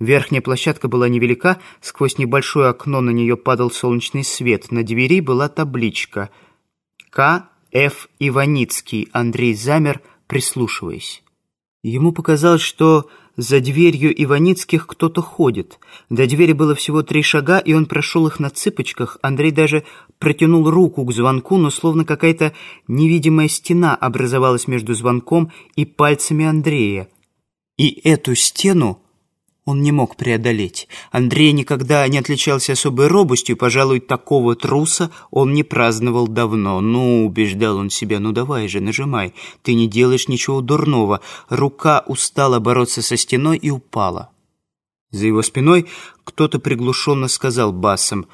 Верхняя площадка была невелика, сквозь небольшое окно на нее падал солнечный свет. На двери была табличка «К. Ф. Иваницкий». Андрей замер, прислушиваясь. Ему показалось, что за дверью Иваницких кто-то ходит. До двери было всего три шага, и он прошел их на цыпочках. Андрей даже протянул руку к звонку, но словно какая-то невидимая стена образовалась между звонком и пальцами Андрея. И эту стену он не мог преодолеть. Андрей никогда не отличался особой робостью, пожалуй, такого труса он не праздновал давно. «Ну, — убеждал он себя, — ну давай же, нажимай, ты не делаешь ничего дурного». Рука устала бороться со стеной и упала. За его спиной кто-то приглушенно сказал басом,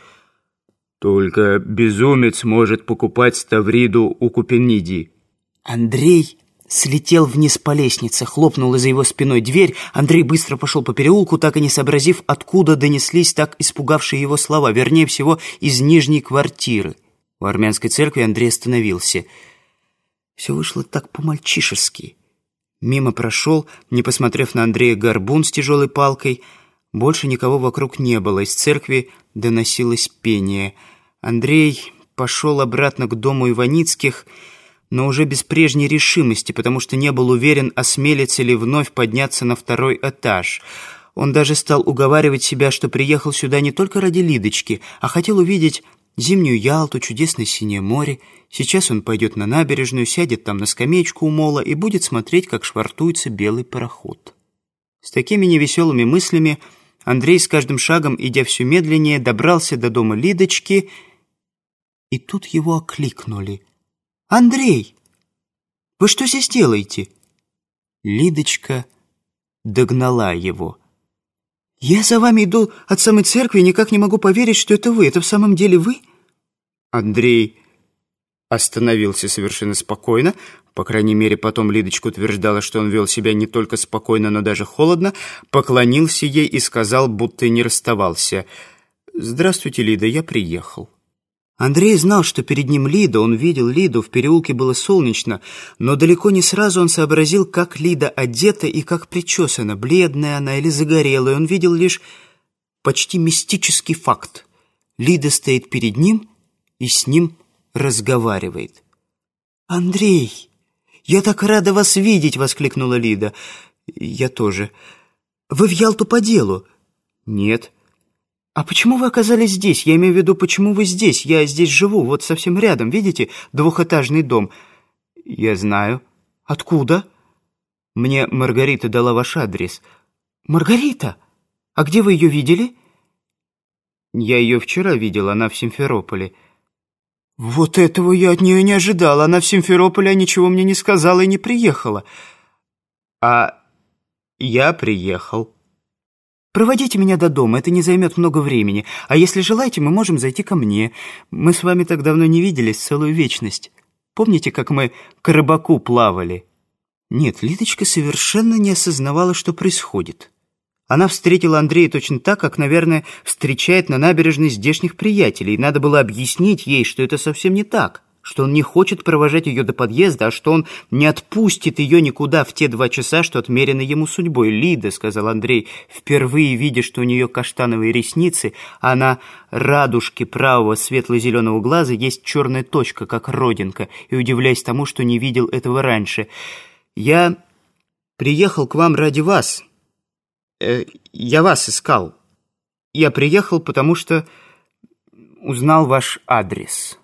«Только безумец может покупать ставриду у Купениди». Андрей слетел вниз по лестнице, хлопнула за его спиной дверь. Андрей быстро пошел по переулку, так и не сообразив, откуда донеслись так испугавшие его слова, вернее всего, из нижней квартиры. В армянской церкви Андрей остановился. Все вышло так по-мальчишески. Мимо прошел, не посмотрев на Андрея горбун с тяжелой палкой. Больше никого вокруг не было, из церкви доносилось пение. Андрей пошел обратно к дому Иваницких но уже без прежней решимости, потому что не был уверен, осмелится ли вновь подняться на второй этаж. Он даже стал уговаривать себя, что приехал сюда не только ради Лидочки, а хотел увидеть зимнюю Ялту, чудесное синее море. Сейчас он пойдет на набережную, сядет там на скамеечку у мола и будет смотреть, как швартуется белый пароход. С такими невеселыми мыслями Андрей с каждым шагом, идя все медленнее, добрался до дома Лидочки, и тут его окликнули — «Андрей, вы что здесь делаете?» Лидочка догнала его. «Я за вами иду от самой церкви и никак не могу поверить, что это вы. Это в самом деле вы?» Андрей остановился совершенно спокойно. По крайней мере, потом Лидочка утверждала, что он вел себя не только спокойно, но даже холодно, поклонился ей и сказал, будто не расставался. «Здравствуйте, Лида, я приехал». Андрей знал, что перед ним Лида, он видел Лиду, в переулке было солнечно, но далеко не сразу он сообразил, как Лида одета и как причесана, бледная она или загорелая. Он видел лишь почти мистический факт. Лида стоит перед ним и с ним разговаривает. «Андрей, я так рада вас видеть!» — воскликнула Лида. «Я тоже. Вы в Ялту по делу?» «Нет». «А почему вы оказались здесь? Я имею в виду, почему вы здесь? Я здесь живу, вот совсем рядом, видите? Двухэтажный дом». «Я знаю». «Откуда?» «Мне Маргарита дала ваш адрес». «Маргарита? А где вы ее видели?» «Я ее вчера видел, она в Симферополе». «Вот этого я от нее не ожидал. Она в Симферополе, а ничего мне не сказала и не приехала». «А я приехал». Проводите меня до дома, это не займет много времени. А если желаете, мы можем зайти ко мне. Мы с вами так давно не виделись, целую вечность. Помните, как мы к рыбаку плавали?» Нет, Лидочка совершенно не осознавала, что происходит. Она встретила Андрея точно так, как, наверное, встречает на набережной здешних приятелей. Надо было объяснить ей, что это совсем не так что он не хочет провожать ее до подъезда, а что он не отпустит ее никуда в те два часа, что отмерены ему судьбой. «Лида», — сказал Андрей, впервые видя, что у нее каштановые ресницы, а на радужке правого светло-зеленого глаза есть черная точка, как родинка, и удивляясь тому, что не видел этого раньше. «Я приехал к вам ради вас. Э, я вас искал. Я приехал, потому что узнал ваш адрес».